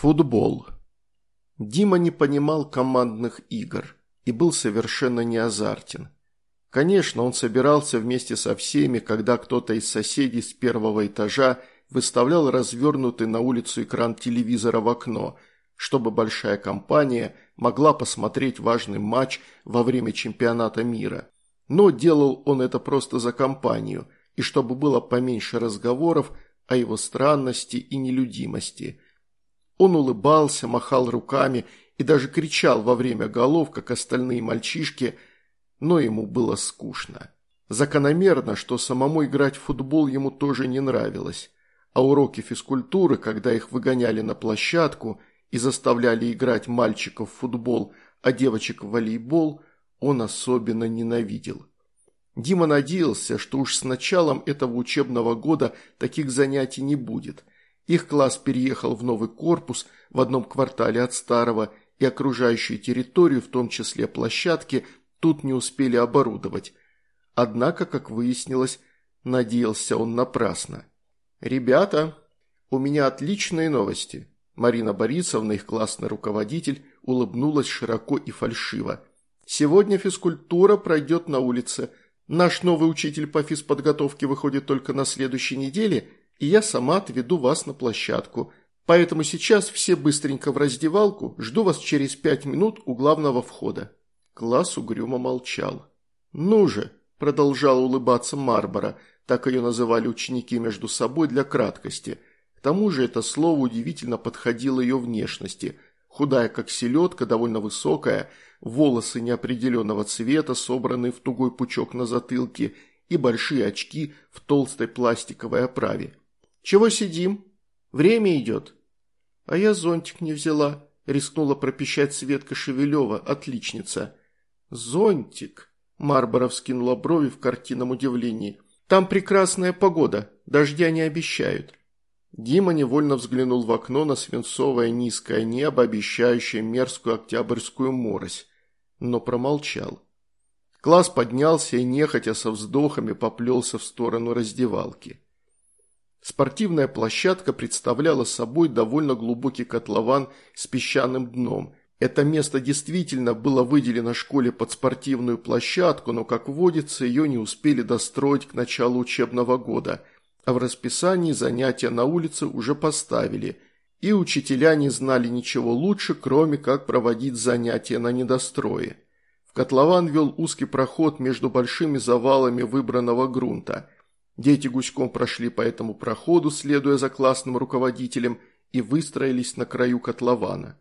Футбол. Дима не понимал командных игр и был совершенно не азартен. Конечно, он собирался вместе со всеми, когда кто-то из соседей с первого этажа выставлял развернутый на улицу экран телевизора в окно, чтобы большая компания могла посмотреть важный матч во время чемпионата мира. Но делал он это просто за компанию, и чтобы было поменьше разговоров о его странности и нелюдимости – он улыбался, махал руками и даже кричал во время голов, как остальные мальчишки, но ему было скучно. Закономерно, что самому играть в футбол ему тоже не нравилось, а уроки физкультуры, когда их выгоняли на площадку и заставляли играть мальчиков в футбол, а девочек в волейбол, он особенно ненавидел. Дима надеялся, что уж с началом этого учебного года таких занятий не будет – их класс переехал в новый корпус в одном квартале от старого, и окружающую территорию, в том числе площадки, тут не успели оборудовать. Однако, как выяснилось, надеялся он напрасно. «Ребята, у меня отличные новости». Марина Борисовна, их классный руководитель, улыбнулась широко и фальшиво. «Сегодня физкультура пройдет на улице. Наш новый учитель по физподготовке выходит только на следующей неделе, и я сама отведу вас на площадку. Поэтому сейчас все быстренько в раздевалку, жду вас через пять минут у главного входа». Класс угрюмо молчал. «Ну же», – продолжала улыбаться Марбара, так ее называли ученики между собой для краткости. К тому же это слово удивительно подходило ее внешности. Худая, как селедка, довольно высокая, волосы неопределенного цвета, собранные в тугой пучок на затылке, и большие очки в толстой пластиковой оправе. «Чего сидим? Время идет». «А я зонтик не взяла», – рискнула пропищать Светка Шевелева, отличница. «Зонтик», – Марбара вскинула брови в картинном удивлении. «Там прекрасная погода, дождя не обещают». Дима невольно взглянул в окно на свинцовое низкое небо, обещающее мерзкую октябрьскую морось, но промолчал. Класс поднялся и нехотя со вздохами поплелся в сторону раздевалки. Спортивная площадка представляла собой довольно глубокий котлован с песчаным дном. Это место действительно было выделено школе под спортивную площадку, но, как водится, ее не успели достроить к началу учебного года, а в расписании занятия на улице уже поставили, и учителя не знали ничего лучше, кроме как проводить занятия на недострое. В котлован вел узкий проход между большими завалами выбранного грунта – Дети гуськом прошли по этому проходу, следуя за классным руководителем, и выстроились на краю котлована.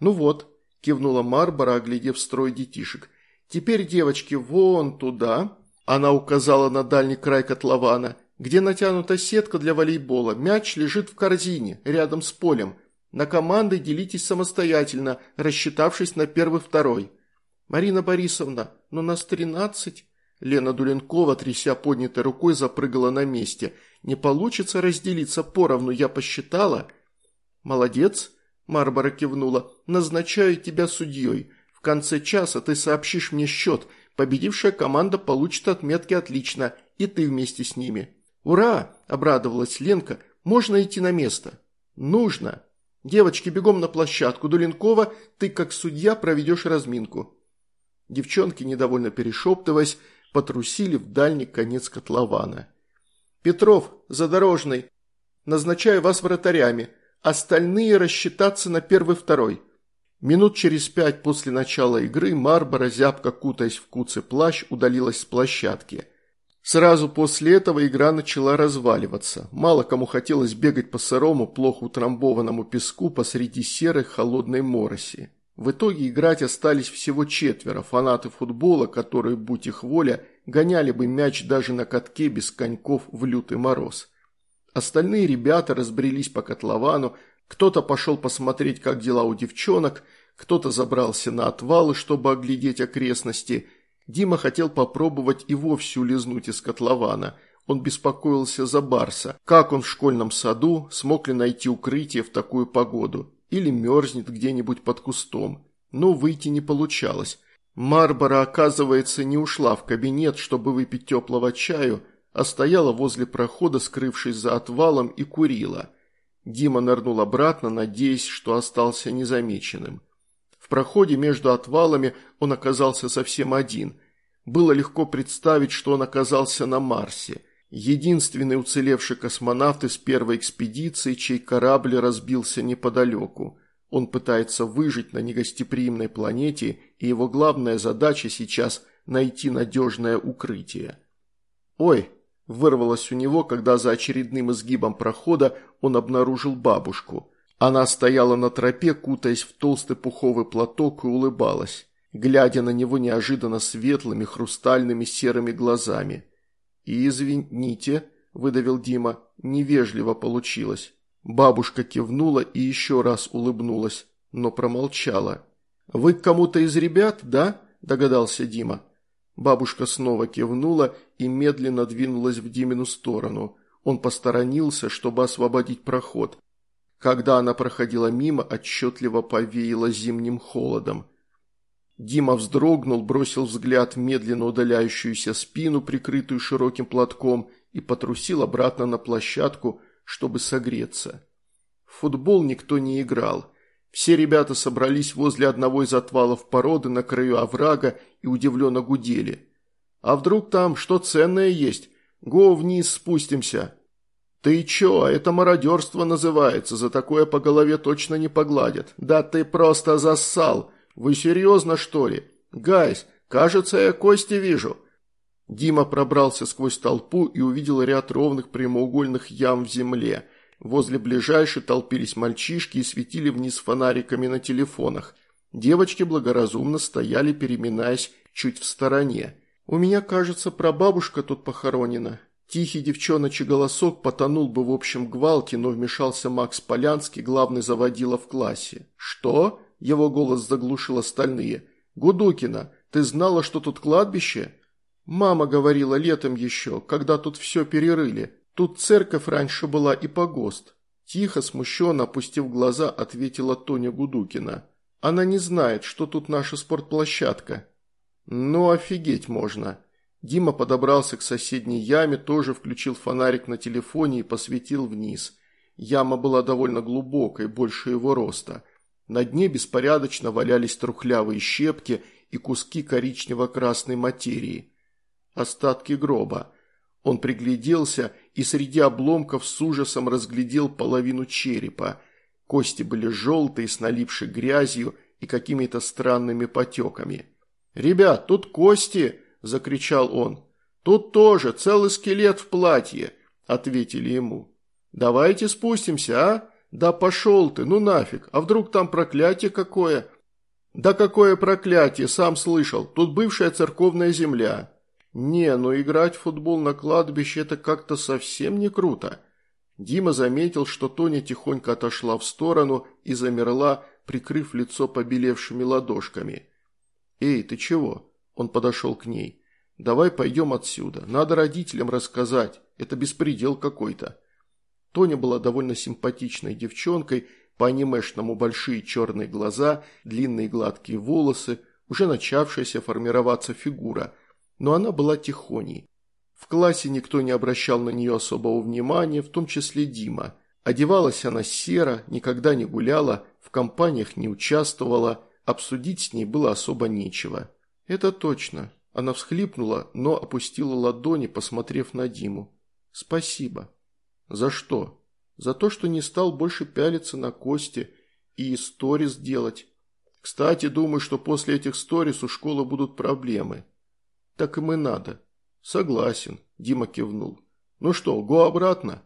«Ну вот», – кивнула Марбара, оглядев строй детишек, – «теперь, девочки, вон туда». Она указала на дальний край котлована, где натянута сетка для волейбола. Мяч лежит в корзине, рядом с полем. На команды делитесь самостоятельно, рассчитавшись на первый-второй. «Марина Борисовна, но нас тринадцать», Лена Дуленкова, тряся поднятой рукой, запрыгала на месте. «Не получится разделиться поровну, я посчитала». «Молодец», – Марбара кивнула, – «назначаю тебя судьей. В конце часа ты сообщишь мне счет. Победившая команда получит отметки отлично, и ты вместе с ними». «Ура!» – обрадовалась Ленка. «Можно идти на место?» «Нужно!» «Девочки, бегом на площадку. Дуленкова, ты как судья проведешь разминку». Девчонки, недовольно перешептываясь, потрусили в дальний конец котлована. «Петров, задорожный, назначаю вас вратарями, остальные рассчитаться на первый-второй». Минут через пять после начала игры Марбара, зябко кутаясь в куцы плащ, удалилась с площадки. Сразу после этого игра начала разваливаться. Мало кому хотелось бегать по сырому, плохо утрамбованному песку посреди серой холодной мороси. В итоге играть остались всего четверо, фанаты футбола, которые, будь их воля, гоняли бы мяч даже на катке без коньков в лютый мороз. Остальные ребята разбрелись по котловану, кто-то пошел посмотреть, как дела у девчонок, кто-то забрался на отвалы, чтобы оглядеть окрестности. Дима хотел попробовать и вовсе улизнуть из котлована. Он беспокоился за Барса. Как он в школьном саду смог ли найти укрытие в такую погоду? или мерзнет где-нибудь под кустом. Но выйти не получалось. Марбара, оказывается, не ушла в кабинет, чтобы выпить теплого чаю, а стояла возле прохода, скрывшись за отвалом, и курила. Дима нырнул обратно, надеясь, что остался незамеченным. В проходе между отвалами он оказался совсем один. Было легко представить, что он оказался на Марсе. Единственный уцелевший космонавт из первой экспедиции, чей корабль разбился неподалеку. Он пытается выжить на негостеприимной планете, и его главная задача сейчас – найти надежное укрытие. «Ой!» – вырвалось у него, когда за очередным изгибом прохода он обнаружил бабушку. Она стояла на тропе, кутаясь в толстый пуховый платок и улыбалась, глядя на него неожиданно светлыми, хрустальными серыми глазами. «И извините», – выдавил Дима, – «невежливо получилось». Бабушка кивнула и еще раз улыбнулась, но промолчала. «Вы к кому-то из ребят, да?» – догадался Дима. Бабушка снова кивнула и медленно двинулась в Димину сторону. Он посторонился, чтобы освободить проход. Когда она проходила мимо, отчетливо повеяло зимним холодом. Дима вздрогнул, бросил взгляд в медленно удаляющуюся спину, прикрытую широким платком, и потрусил обратно на площадку, чтобы согреться. В футбол никто не играл. Все ребята собрались возле одного из отвалов породы на краю оврага и удивленно гудели. «А вдруг там что ценное есть? Го вниз спустимся!» «Ты чё, это мародерство называется, за такое по голове точно не погладят. Да ты просто зассал! Вы серьезно, что ли? Гайс, кажется, я кости вижу!» Дима пробрался сквозь толпу и увидел ряд ровных прямоугольных ям в земле. Возле ближайшей толпились мальчишки и светили вниз фонариками на телефонах. Девочки благоразумно стояли, переминаясь чуть в стороне. «У меня, кажется, прабабушка тут похоронена». Тихий девчоночий голосок потонул бы в общем гвалте, но вмешался Макс Полянский, главный заводила в классе. «Что?» – его голос заглушил остальные. «Гудукина, ты знала, что тут кладбище?» «Мама говорила летом еще, когда тут все перерыли. Тут церковь раньше была и погост». Тихо, смущенно, опустив глаза, ответила Тоня Гудукина. «Она не знает, что тут наша спортплощадка». «Ну, офигеть можно». Дима подобрался к соседней яме, тоже включил фонарик на телефоне и посветил вниз. Яма была довольно глубокой, больше его роста. На дне беспорядочно валялись трухлявые щепки и куски коричнево-красной материи остатки гроба. Он пригляделся и среди обломков с ужасом разглядел половину черепа. Кости были желтые, с налипшей грязью и какими-то странными потеками. «Ребят, тут кости!» – закричал он. «Тут тоже целый скелет в платье!» – ответили ему. «Давайте спустимся, а? Да пошел ты, ну нафиг, а вдруг там проклятие какое?» «Да какое проклятие, сам слышал, тут бывшая церковная земля». «Не, но играть в футбол на кладбище – это как-то совсем не круто». Дима заметил, что Тоня тихонько отошла в сторону и замерла, прикрыв лицо побелевшими ладошками. «Эй, ты чего?» – он подошел к ней. «Давай пойдем отсюда. Надо родителям рассказать. Это беспредел какой-то». Тоня была довольно симпатичной девчонкой, по-анимешному большие черные глаза, длинные гладкие волосы, уже начавшаяся формироваться фигура – но она была тихоней. В классе никто не обращал на нее особого внимания, в том числе Дима. Одевалась она серо, никогда не гуляла, в компаниях не участвовала, обсудить с ней было особо нечего. Это точно. Она всхлипнула, но опустила ладони, посмотрев на Диму. «Спасибо». «За что?» «За то, что не стал больше пялиться на кости и сторис делать. Кстати, думаю, что после этих сторис у школы будут проблемы. Так им и надо. Согласен, Дима кивнул. Ну что, го обратно?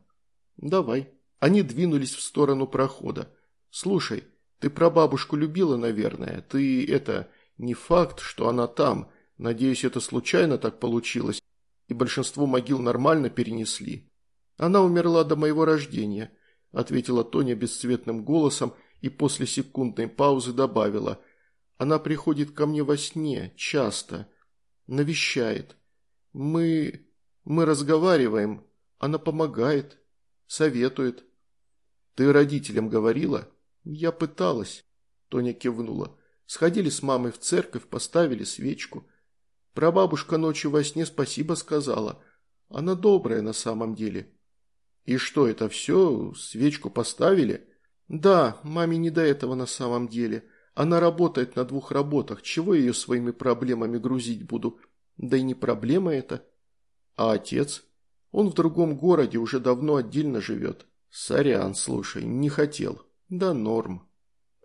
Давай. Они двинулись в сторону прохода. Слушай, ты про бабушку любила, наверное. Ты это, не факт, что она там. Надеюсь, это случайно так получилось. И большинство могил нормально перенесли. Она умерла до моего рождения, ответила Тоня бесцветным голосом и после секундной паузы добавила. Она приходит ко мне во сне, часто навещает. Мы... мы разговариваем. Она помогает, советует. Ты родителям говорила? Я пыталась. Тоня кивнула. Сходили с мамой в церковь, поставили свечку. Прабабушка ночью во сне спасибо сказала. Она добрая на самом деле. «И что, это все? Свечку поставили?» «Да, маме не до этого на самом деле. Она работает на двух работах. Чего ее своими проблемами грузить буду? Да и не проблема это. А отец? Он в другом городе, уже давно отдельно живет. Сорян, слушай, не хотел. Да норм.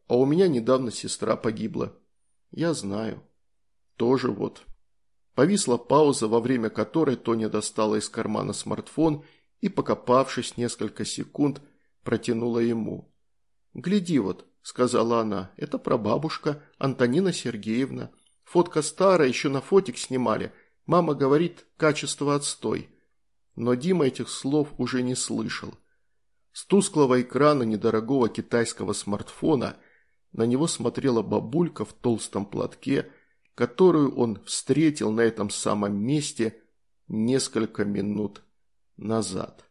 А у меня недавно сестра погибла. Я знаю. Тоже вот». Повисла пауза, во время которой Тоня достала из кармана смартфон и, покопавшись несколько секунд, протянула ему. «Гляди вот», – сказала она, – «это прабабушка Антонина Сергеевна. Фотка старая, еще на фотик снимали. Мама говорит, качество отстой». Но Дима этих слов уже не слышал. С тусклого экрана недорогого китайского смартфона на него смотрела бабулька в толстом платке, которую он встретил на этом самом месте несколько минут назад.